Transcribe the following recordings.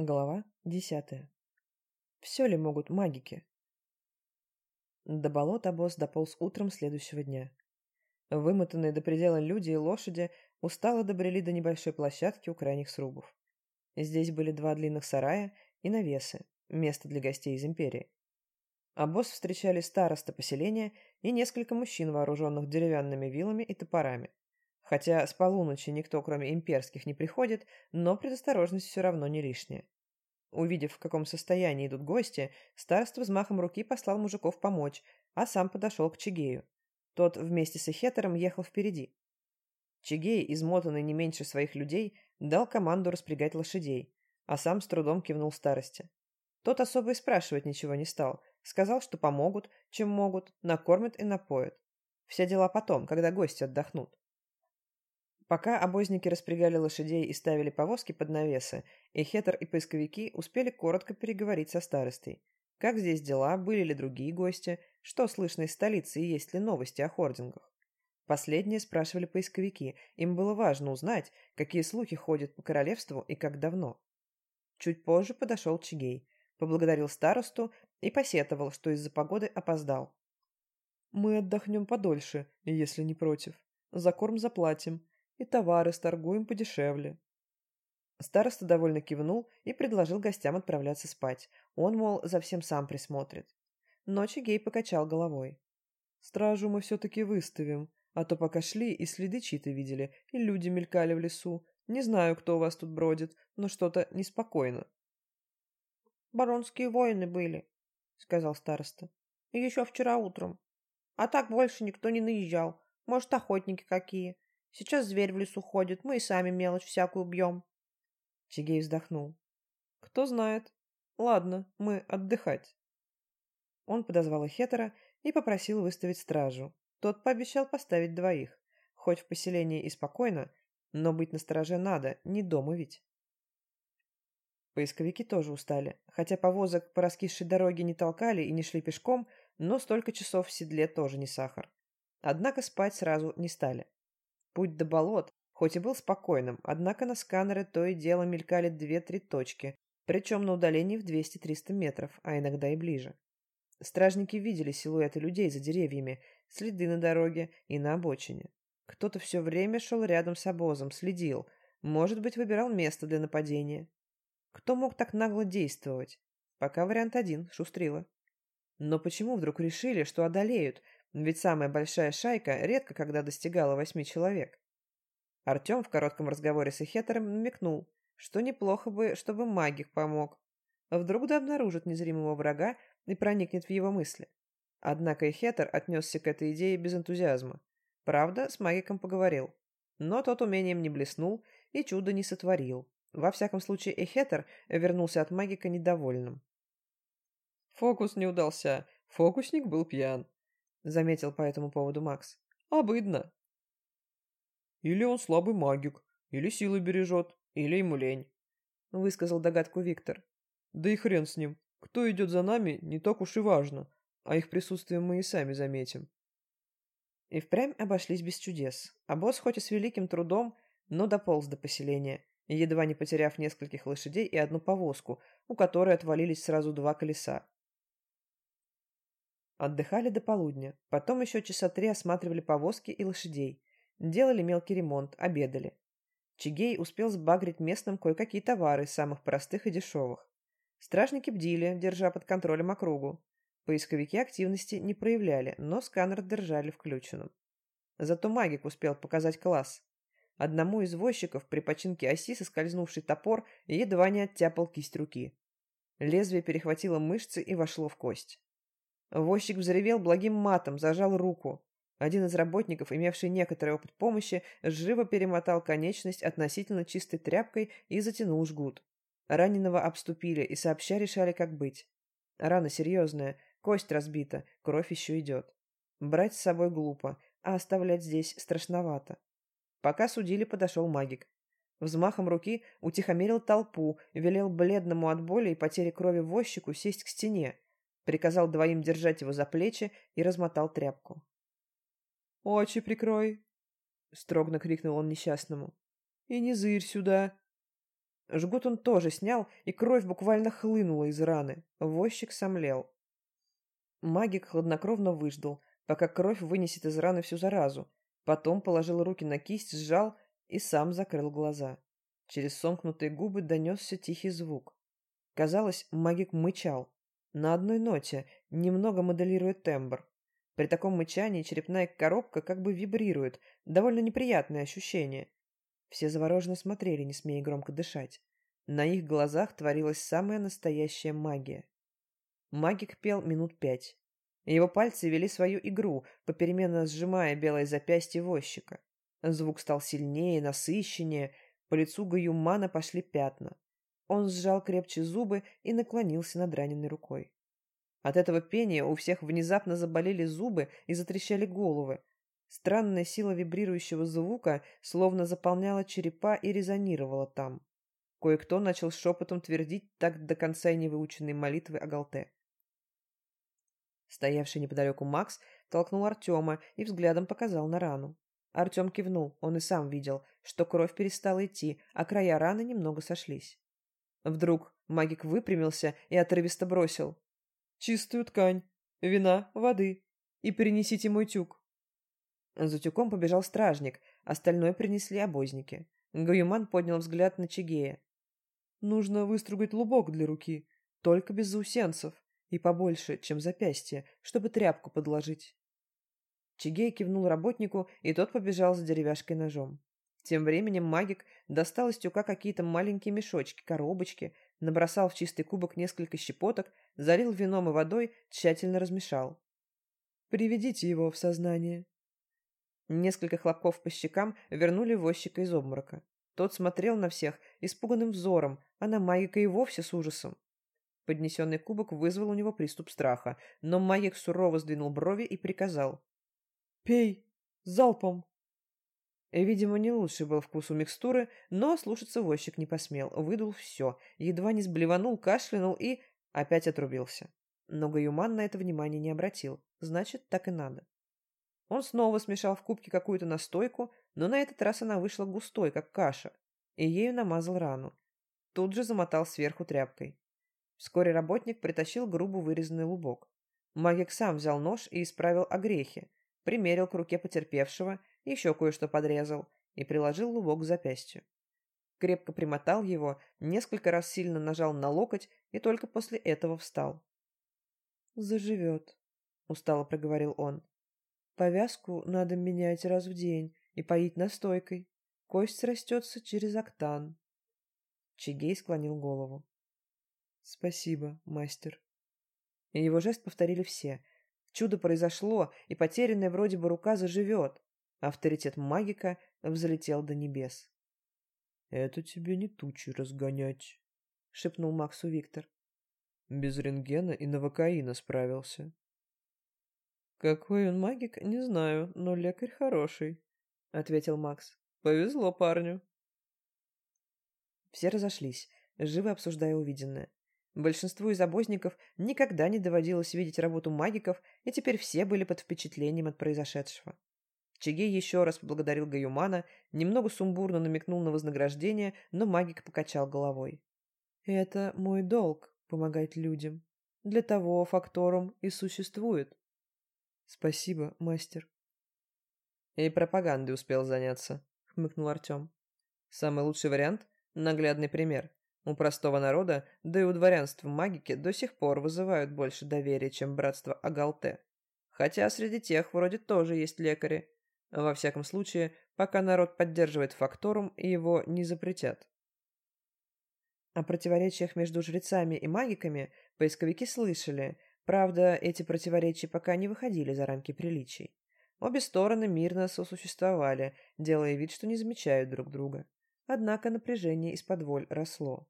Глава десятая. Все ли могут магики? До болота босс дополз утром следующего дня. Вымотанные до предела люди и лошади устало добрели до небольшой площадки у крайних срубов. Здесь были два длинных сарая и навесы, место для гостей из империи. Босс встречали староста поселения и несколько мужчин, вооруженных деревянными вилами и топорами. Хотя с полуночи никто, кроме имперских, не приходит, но предосторожность все равно не лишняя. Увидев, в каком состоянии идут гости, староста взмахом руки послал мужиков помочь, а сам подошел к Чигею. Тот вместе с Эхетером ехал впереди. Чигей, измотанный не меньше своих людей, дал команду распрягать лошадей, а сам с трудом кивнул старости. Тот особо и спрашивать ничего не стал, сказал, что помогут, чем могут, накормят и напоят. Все дела потом, когда гости отдохнут. Пока обозники распрягали лошадей и ставили повозки под навесы, и Хетер и поисковики успели коротко переговорить со старостой. Как здесь дела, были ли другие гости, что слышно из столицы и есть ли новости о хордингах. Последние спрашивали поисковики, им было важно узнать, какие слухи ходят по королевству и как давно. Чуть позже подошел Чигей, поблагодарил старосту и посетовал, что из-за погоды опоздал. «Мы отдохнем подольше, если не против. За корм заплатим и товары сторгуем подешевле. Староста довольно кивнул и предложил гостям отправляться спать. Он, мол, за всем сам присмотрит. Ночи Гей покачал головой. «Стражу мы все-таки выставим, а то пока шли и следы чьи-то видели, и люди мелькали в лесу. Не знаю, кто у вас тут бродит, но что-то неспокойно». «Баронские воины были», — сказал староста. «И еще вчера утром. А так больше никто не наезжал. Может, охотники какие. Сейчас зверь в лесу ходит, мы и сами мелочь всякую бьем. Чигей вздохнул. Кто знает. Ладно, мы отдыхать. Он подозвал Хетера и попросил выставить стражу. Тот пообещал поставить двоих. Хоть в поселении и спокойно, но быть настороже надо, не дома ведь. Поисковики тоже устали, хотя повозок по раскисшей дороге не толкали и не шли пешком, но столько часов в седле тоже не сахар. Однако спать сразу не стали. Путь до болот, хоть и был спокойным, однако на сканеры то и дело мелькали две-три точки, причем на удалении в 200-300 метров, а иногда и ближе. Стражники видели силуэты людей за деревьями, следы на дороге и на обочине. Кто-то все время шел рядом с обозом, следил, может быть, выбирал место для нападения. Кто мог так нагло действовать? Пока вариант один — шустрила. Но почему вдруг решили, что одолеют, ведь самая большая шайка редко когда достигала восьми человек. Артем в коротком разговоре с Эхетером намекнул, что неплохо бы, чтобы магик помог. Вдруг да обнаружит незримого врага и проникнет в его мысли. Однако Эхетер отнесся к этой идее без энтузиазма. Правда, с магиком поговорил. Но тот умением не блеснул и чудо не сотворил. Во всяком случае, Эхетер вернулся от магика недовольным. «Фокус не удался. Фокусник был пьян», — заметил по этому поводу Макс. «Обыдно». «Или он слабый магик, или силы бережет, или ему лень», — высказал догадку Виктор. «Да и хрен с ним. Кто идет за нами, не так уж и важно, а их присутствие мы и сами заметим». И впрямь обошлись без чудес, а босс хоть и с великим трудом, но дополз до поселения, едва не потеряв нескольких лошадей и одну повозку, у которой отвалились сразу два колеса. Отдыхали до полудня, потом еще часа три осматривали повозки и лошадей, делали мелкий ремонт, обедали. Чигей успел сбагрить местным кое-какие товары, самых простых и дешевых. Стражники бдили, держа под контролем округу. Поисковики активности не проявляли, но сканер держали включенным. Зато магик успел показать класс. Одному из возчиков при починке оси соскользнувший топор едва не оттяпал кисть руки. Лезвие перехватило мышцы и вошло в кость. Возчик взревел благим матом, зажал руку. Один из работников, имевший некоторый опыт помощи, живо перемотал конечность относительно чистой тряпкой и затянул жгут. Раненого обступили и сообща решали, как быть. Рана серьезная, кость разбита, кровь еще идет. Брать с собой глупо, а оставлять здесь страшновато. Пока судили, подошел магик. Взмахом руки утихомирил толпу, велел бледному от боли и потери крови возчику сесть к стене, приказал двоим держать его за плечи и размотал тряпку. «Очи прикрой!» — строгно крикнул он несчастному. «И не зырь сюда!» Жгут он тоже снял, и кровь буквально хлынула из раны. Возчик сомлел. Магик хладнокровно выждал, пока кровь вынесет из раны всю заразу. Потом положил руки на кисть, сжал и сам закрыл глаза. Через сомкнутые губы донесся тихий звук. Казалось, магик мычал. На одной ноте, немного моделируя тембр. При таком мычании черепная коробка как бы вибрирует. Довольно неприятное ощущение. Все завороженно смотрели, не смея громко дышать. На их глазах творилась самая настоящая магия. Магик пел минут пять. Его пальцы вели свою игру, попеременно сжимая белое запястье возчика. Звук стал сильнее, насыщеннее, по лицу Гаюмана пошли пятна. Он сжал крепче зубы и наклонился над раненой рукой. От этого пения у всех внезапно заболели зубы и затрещали головы. Странная сила вибрирующего звука словно заполняла черепа и резонировала там. Кое-кто начал шепотом твердить так до конца и невыученной молитвы о Галте. Стоявший неподалеку Макс толкнул Артема и взглядом показал на рану. Артем кивнул, он и сам видел, что кровь перестала идти, а края раны немного сошлись. Вдруг магик выпрямился и отрывисто бросил. «Чистую ткань, вина, воды. И перенесите мой тюк». За тюком побежал стражник, остальное принесли обозники. Гаюман поднял взгляд на Чигея. «Нужно выстругать лубок для руки, только без заусенцев, и побольше, чем запястье, чтобы тряпку подложить». Чигей кивнул работнику, и тот побежал за деревяшкой ножом. Тем временем магик достал из тюка какие-то маленькие мешочки, коробочки, набросал в чистый кубок несколько щепоток, залил вином и водой, тщательно размешал. «Приведите его в сознание». Несколько хлопков по щекам вернули возчика из обморока. Тот смотрел на всех испуганным взором, а на магика и вовсе с ужасом. Поднесенный кубок вызвал у него приступ страха, но магик сурово сдвинул брови и приказал. «Пей! Залпом!» Видимо, не лучший был вкус у микстуры, но слушаться возчик не посмел. Выдул все, едва не сблеванул, кашлянул и опять отрубился. Но Гаюман на это внимание не обратил. Значит, так и надо. Он снова смешал в кубке какую-то настойку, но на этот раз она вышла густой, как каша, и ею намазал рану. Тут же замотал сверху тряпкой. Вскоре работник притащил грубо вырезанный лубок. Магик сам взял нож и исправил огрехи, примерил к руке потерпевшего, еще кое-что подрезал и приложил лубок к запястью. Крепко примотал его, несколько раз сильно нажал на локоть и только после этого встал. «Заживет», — устало проговорил он. «Повязку надо менять раз в день и поить настойкой. Кость растется через октан». Чигей склонил голову. «Спасибо, мастер». И его жест повторили все, Чудо произошло, и потерянная вроде бы рука заживет. Авторитет магика взлетел до небес. «Это тебе не тучи разгонять», — шепнул Максу Виктор. Без рентгена и новокаина справился. «Какой он магик, не знаю, но лекарь хороший», — ответил Макс. «Повезло парню». Все разошлись, живо обсуждая увиденное. Большинству из обозников никогда не доводилось видеть работу магиков, и теперь все были под впечатлением от произошедшего. Чигей еще раз поблагодарил Гаюмана, немного сумбурно намекнул на вознаграждение, но магик покачал головой. «Это мой долг — помогать людям. Для того факторум и существует». «Спасибо, мастер». «И пропагандой успел заняться», — хмыкнул Артем. «Самый лучший вариант — наглядный пример. У простого народа, да и у дворянства магики до сих пор вызывают больше доверия, чем братство Агалте. Хотя среди тех вроде тоже есть лекари. Во всяком случае, пока народ поддерживает факторум, его не запретят. О противоречиях между жрецами и магиками поисковики слышали, правда, эти противоречия пока не выходили за рамки приличий. Обе стороны мирно сосуществовали, делая вид, что не замечают друг друга. Однако напряжение из-под воль росло.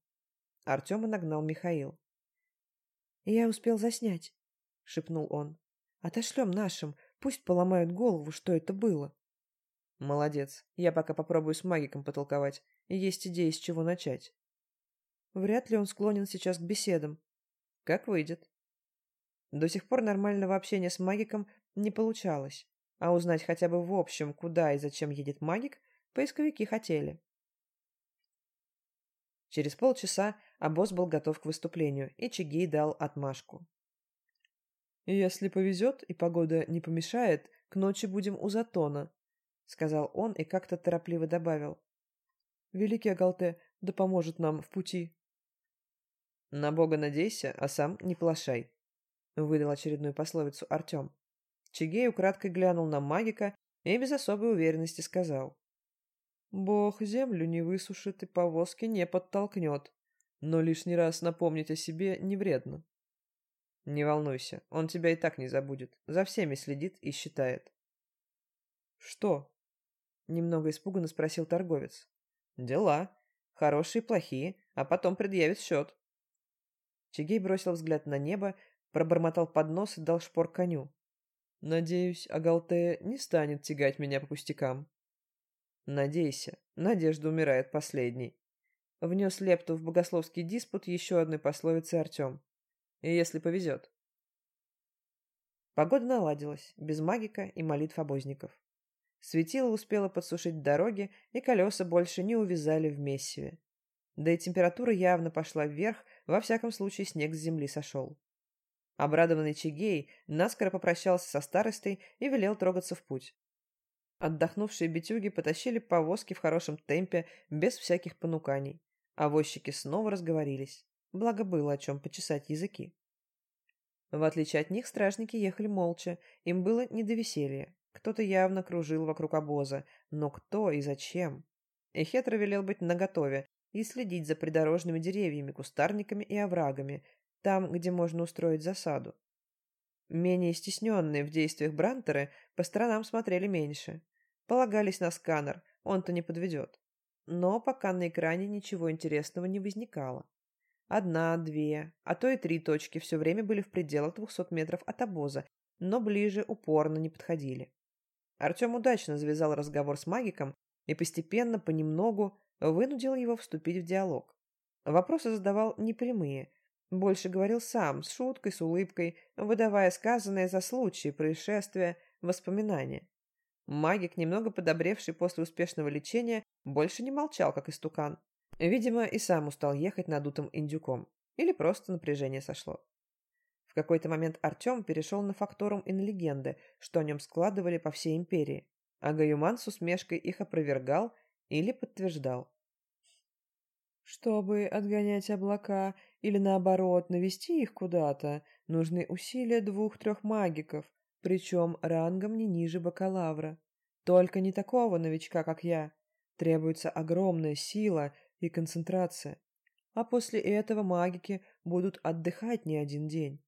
Артема нагнал Михаил. «Я успел заснять», — шепнул он. «Отошлем нашим, пусть поломают голову, что это было». «Молодец. Я пока попробую с магиком потолковать. Есть идеи, с чего начать». Вряд ли он склонен сейчас к беседам. Как выйдет. До сих пор нормального общения с магиком не получалось, а узнать хотя бы в общем, куда и зачем едет магик, поисковики хотели. Через полчаса обоз был готов к выступлению, и Чигей дал отмашку. «Если повезет и погода не помешает, к ночи будем у Затона», — сказал он и как-то торопливо добавил. «Великий Агалте да поможет нам в пути». «На Бога надейся, а сам не плашай», — выдал очередную пословицу Артем. Чигей украдкой глянул на магика и без особой уверенности сказал. «Бог землю не высушит и повозки не подтолкнет, но лишний раз напомнить о себе не вредно». «Не волнуйся, он тебя и так не забудет, за всеми следит и считает». «Что?» — немного испуганно спросил торговец. «Дела. Хорошие и плохие, а потом предъявит счет». Чигей бросил взгляд на небо, пробормотал под нос и дал шпор коню. «Надеюсь, Агалтея не станет тягать меня по пустякам». «Надейся, надежда умирает последней», — внес лепту в богословский диспут еще одной пословицы Артем. Если повезет. Погода наладилась, без магика и молитв обозников. Светило успело подсушить дороги, и колеса больше не увязали в мессиве. Да и температура явно пошла вверх, во всяком случае снег с земли сошел. Обрадованный Чигей наскоро попрощался со старостой и велел трогаться в путь. Отдохнувшие битюги потащили повозки в хорошем темпе, без всяких понуканий. А возчики снова разговорились. Благо было о чем почесать языки. В отличие от них, стражники ехали молча, им было не до веселья. Кто-то явно кружил вокруг обоза, но кто и зачем? Эхетра велел быть наготове и следить за придорожными деревьями, кустарниками и оврагами, там, где можно устроить засаду. Менее стесненные в действиях Брантеры по сторонам смотрели меньше. Полагались на сканер, он-то не подведет. Но пока на экране ничего интересного не возникало. Одна, две, а то и три точки все время были в пределах двухсот метров от обоза, но ближе упорно не подходили. Артем удачно завязал разговор с магиком и постепенно, понемногу, вынудил его вступить в диалог. Вопросы задавал непрямые, больше говорил сам, с шуткой, с улыбкой, выдавая сказанное за случаи, происшествия, воспоминания. Магик, немного подобревший после успешного лечения, больше не молчал, как истукан, Видимо, и сам устал ехать надутым индюком. Или просто напряжение сошло. В какой-то момент Артем перешел на факторум и на легенды, что о нем складывали по всей империи, а Гаюман с усмешкой их опровергал или подтверждал. Чтобы отгонять облака или, наоборот, навести их куда-то, нужны усилия двух-трех магиков, причем рангом не ниже бакалавра. Только не такого новичка, как я. Требуется огромная сила и концентрация. А после этого магики будут отдыхать не один день.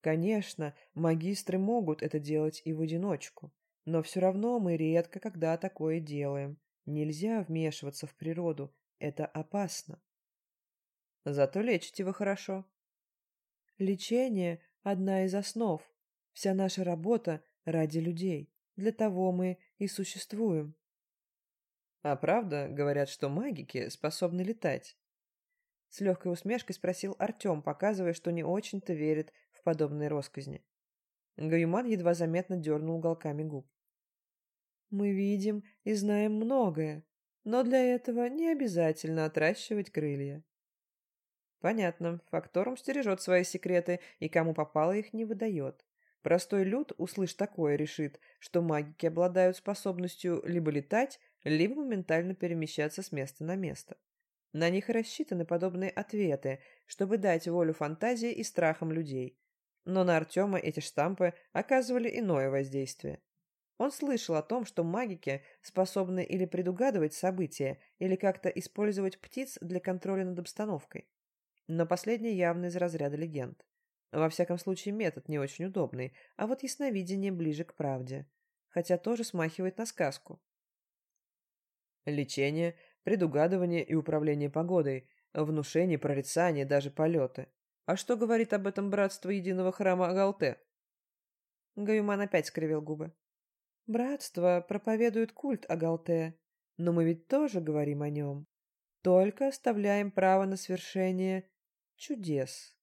Конечно, магистры могут это делать и в одиночку, но все равно мы редко когда такое делаем. Нельзя вмешиваться в природу, это опасно. Зато лечите вы хорошо. Лечение – одна из основ. Вся наша работа ради людей. Для того мы и существуем. А правда, говорят, что магики способны летать? С легкой усмешкой спросил Артем, показывая, что не очень-то верит в подобные росказни. Гаюман едва заметно дернул уголками губ. «Мы видим и знаем многое, но для этого не обязательно отращивать крылья». Понятно, Факторум стережет свои секреты и кому попало их не выдает. Простой люд, услышь такое, решит, что магики обладают способностью либо летать, либо моментально перемещаться с места на место. На них рассчитаны подобные ответы, чтобы дать волю фантазии и страхам людей. Но на Артема эти штампы оказывали иное воздействие. Он слышал о том, что магики способны или предугадывать события, или как-то использовать птиц для контроля над обстановкой. Но последнее явно из разряда легенд. Во всяком случае, метод не очень удобный, а вот ясновидение ближе к правде. Хотя тоже смахивает на сказку. Лечение, предугадывание и управление погодой, внушение, прорицание, даже полеты. А что говорит об этом братство единого храма Агалте? Гаюман опять скривил губы. Братство проповедует культ Агалте, но мы ведь тоже говорим о нем. Только оставляем право на свершение чудес.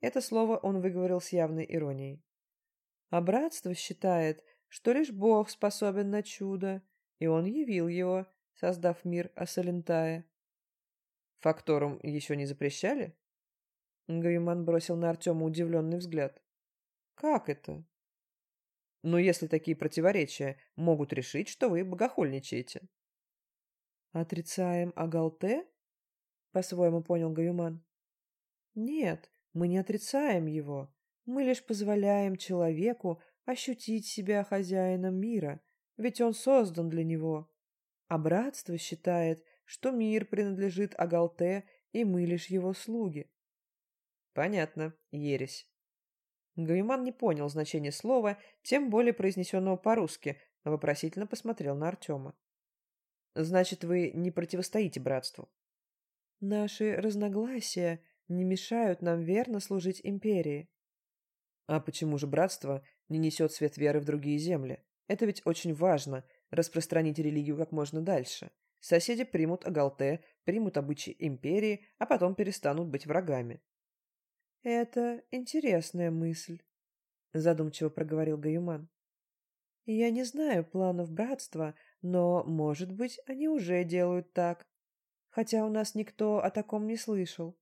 Это слово он выговорил с явной иронией. А братство считает, что лишь Бог способен на чудо, и он явил его, создав мир Асалентая. Факторум еще не запрещали? Гаюман бросил на Артема удивленный взгляд. Как это? Ну, если такие противоречия могут решить, что вы богохульничаете. Отрицаем Агалте? По-своему понял Гаюман. Нет, мы не отрицаем его. Мы лишь позволяем человеку ощутить себя хозяином мира, ведь он создан для него. А братство считает, что мир принадлежит Агалте, и мы лишь его слуги. Понятно, ересь. Гаюман не понял значения слова, тем более произнесенного по-русски, но вопросительно посмотрел на Артема. Значит, вы не противостоите братству? Наши разногласия не мешают нам верно служить империи. А почему же братство не несет свет веры в другие земли? Это ведь очень важно – распространить религию как можно дальше. Соседи примут Агалте, примут обычаи империи, а потом перестанут быть врагами. «Это интересная мысль», – задумчиво проговорил Гаюман. «Я не знаю планов братства, но, может быть, они уже делают так. Хотя у нас никто о таком не слышал.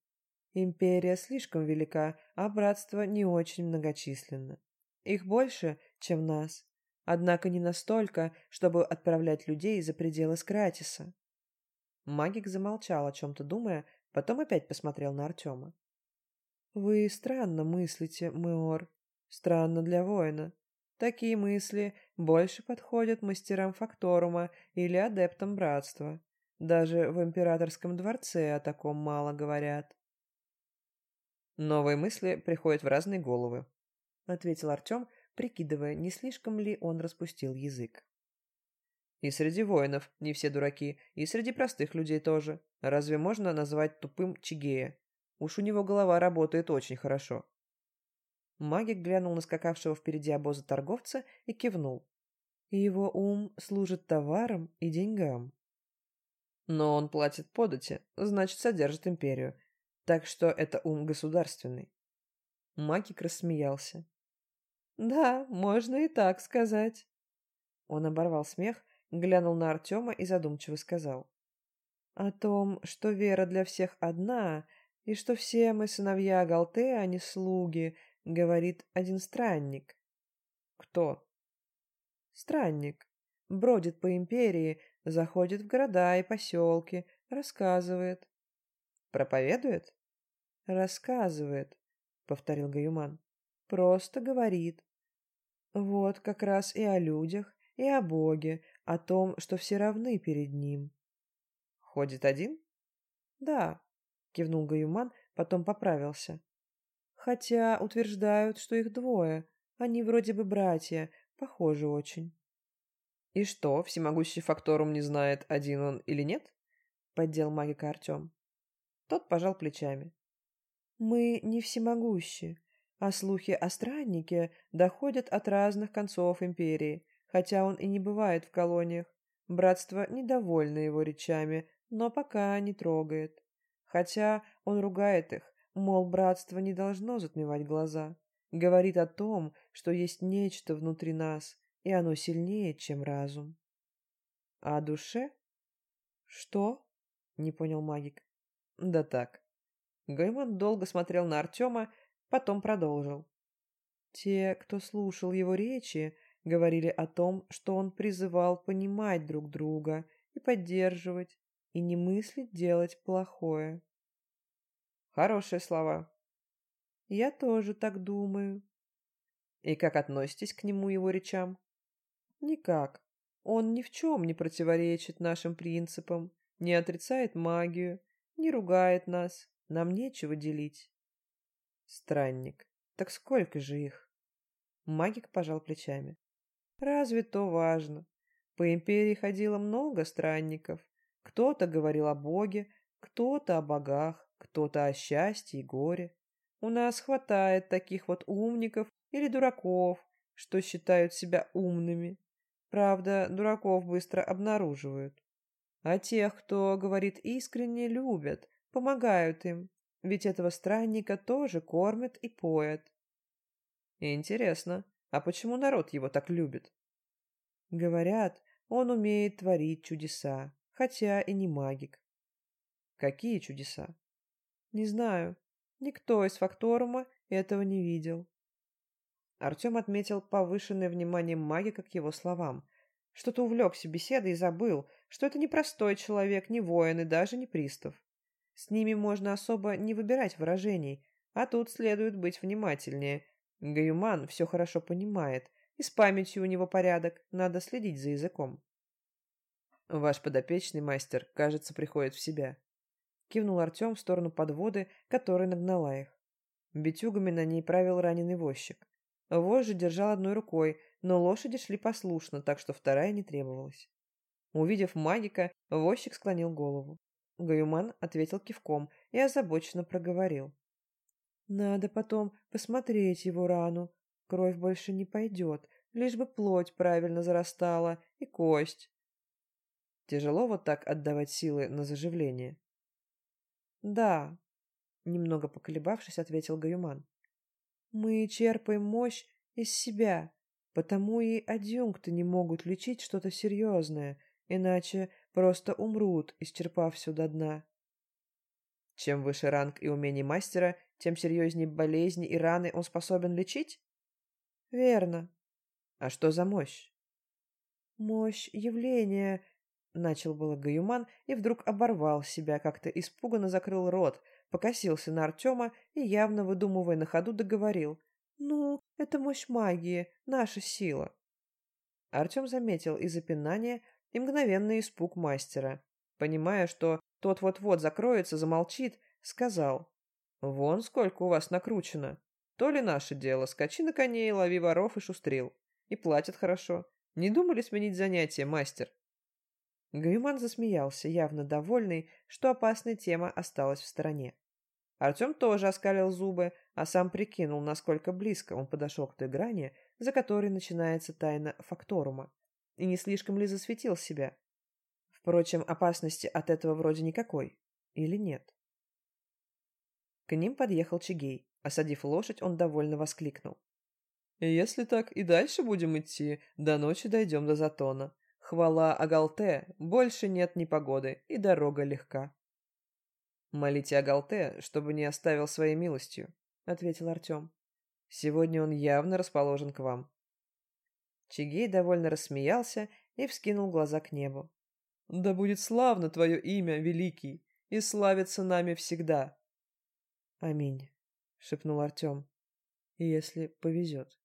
Империя слишком велика, а братство не очень многочисленно. Их больше, чем нас. Однако не настолько, чтобы отправлять людей за пределы Скратиса. Магик замолчал, о чем-то думая, потом опять посмотрел на Артема. «Вы странно мыслите, Меор. Странно для воина. Такие мысли больше подходят мастерам Факторума или адептам Братства. Даже в Императорском дворце о таком мало говорят». «Новые мысли приходят в разные головы», — ответил Артем, прикидывая, не слишком ли он распустил язык. И среди воинов не все дураки, и среди простых людей тоже. Разве можно назвать тупым Чигея? Уж у него голова работает очень хорошо. Магик глянул на скакавшего впереди обоза торговца и кивнул. Его ум служит товарам и деньгам. Но он платит подати, значит, содержит империю. Так что это ум государственный. Магик рассмеялся. «Да, можно и так сказать». Он оборвал смех, глянул на Артема и задумчиво сказал. «О том, что вера для всех одна, и что все мы сыновья Галте, а не слуги, говорит один странник». «Кто?» «Странник. Бродит по империи, заходит в города и поселки, рассказывает». «Проповедует?» «Рассказывает», — повторил Гаюман. «Просто говорит. Вот как раз и о людях, и о Боге, о том, что все равны перед Ним. «Ходит один?» «Да», — кивнул Гаюман, потом поправился. «Хотя утверждают, что их двое. Они вроде бы братья, похожи очень». «И что, всемогущий Факторум не знает, один он или нет?» — поддел магика Артем. Тот пожал плечами. «Мы не всемогущи, а слухи о страннике доходят от разных концов империи, хотя он и не бывает в колониях. Братство недовольно его речами, но пока не трогает. Хотя он ругает их, мол, братство не должно затмевать глаза. Говорит о том, что есть нечто внутри нас, и оно сильнее, чем разум. А душе? Что? Не понял магик. Да так. Гаймон долго смотрел на Артема, Потом продолжил. Те, кто слушал его речи, говорили о том, что он призывал понимать друг друга и поддерживать, и не мыслить делать плохое. Хорошие слова. Я тоже так думаю. И как относитесь к нему его речам? Никак. Он ни в чем не противоречит нашим принципам, не отрицает магию, не ругает нас, нам нечего делить. Странник. Так сколько же их? Магик пожал плечами. Разве то важно? По империи ходило много странников. Кто-то говорил о Боге, кто-то о богах, кто-то о счастье и горе. У нас хватает таких вот умников или дураков, что считают себя умными. Правда, дураков быстро обнаруживают. А тех, кто говорит искренне, любят, помогают им, ведь этого странника тоже кормят и поят. Интересно, а почему народ его так любит? Говорят, он умеет творить чудеса, хотя и не магик. Какие чудеса? Не знаю. Никто из факторума этого не видел. Артем отметил повышенное внимание магика к его словам. Что-то увлекся беседой и забыл, что это не простой человек, не воин и даже не пристав. С ними можно особо не выбирать выражений, а тут следует быть внимательнее. Гаюман все хорошо понимает, и с памятью у него порядок, надо следить за языком. «Ваш подопечный мастер, кажется, приходит в себя», — кивнул Артем в сторону подводы, которая нагнала их. Битюгами на ней правил раненый возчик. Вожжи держал одной рукой, но лошади шли послушно, так что вторая не требовалась. Увидев магика, возчик склонил голову. Гаюман ответил кивком и озабоченно проговорил. «Надо потом посмотреть его рану. Кровь больше не пойдет, лишь бы плоть правильно зарастала и кость. Тяжело вот так отдавать силы на заживление. Да, немного поколебавшись, ответил Гаюман. Мы черпаем мощь из себя, потому и адъюнкты не могут лечить что-то серьезное, иначе просто умрут, исчерпав все до дна. Чем выше ранг и умение мастера, тем серьезнее болезни и раны он способен лечить? Верно. А что за мощь? Мощь явления, Начал было Гаюман и вдруг оборвал себя, как-то испуганно закрыл рот, покосился на Артема и, явно выдумывая на ходу, договорил. «Ну, это мощь магии, наша сила». Артем заметил и запинание, и мгновенный испуг мастера. Понимая, что тот вот-вот закроется, замолчит, сказал. «Вон сколько у вас накручено. То ли наше дело, скачи на коней, лови воров и шустрил. И платят хорошо. Не думали сменить занятие, мастер?» Гаюман засмеялся, явно довольный, что опасная тема осталась в стороне. Артем тоже оскалил зубы, а сам прикинул, насколько близко он подошел к той грани, за которой начинается тайна факторума, и не слишком ли засветил себя. Впрочем, опасности от этого вроде никакой. Или нет? К ним подъехал Чигей. Осадив лошадь, он довольно воскликнул. «Если так и дальше будем идти, до ночи дойдем до Затона. Хвала Агалте, больше нет ни погоды, и дорога легка. «Молите Агалте, чтобы не оставил своей милостью», — ответил Артем. «Сегодня он явно расположен к вам». Чигей довольно рассмеялся и вскинул глаза к небу. «Да будет славно твое имя, Великий, и славится нами всегда!» «Аминь», — шепнул Артем, — «если повезет».